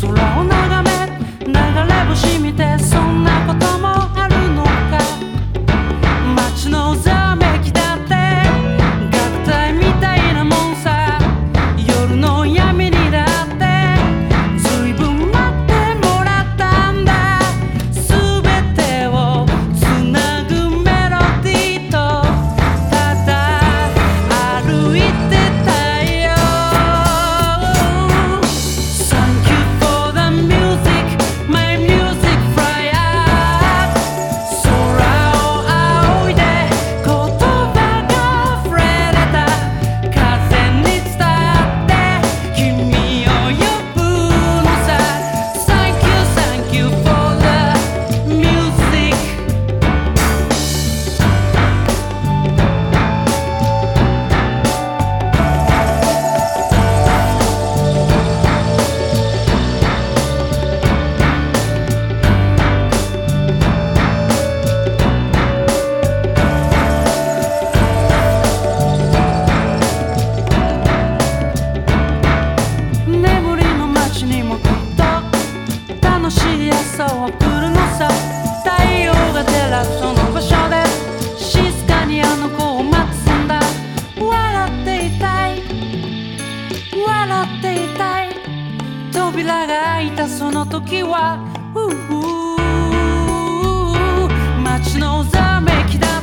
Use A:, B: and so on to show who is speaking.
A: 空を眺め流れ星見て扉が開いたその時は街のざめきだ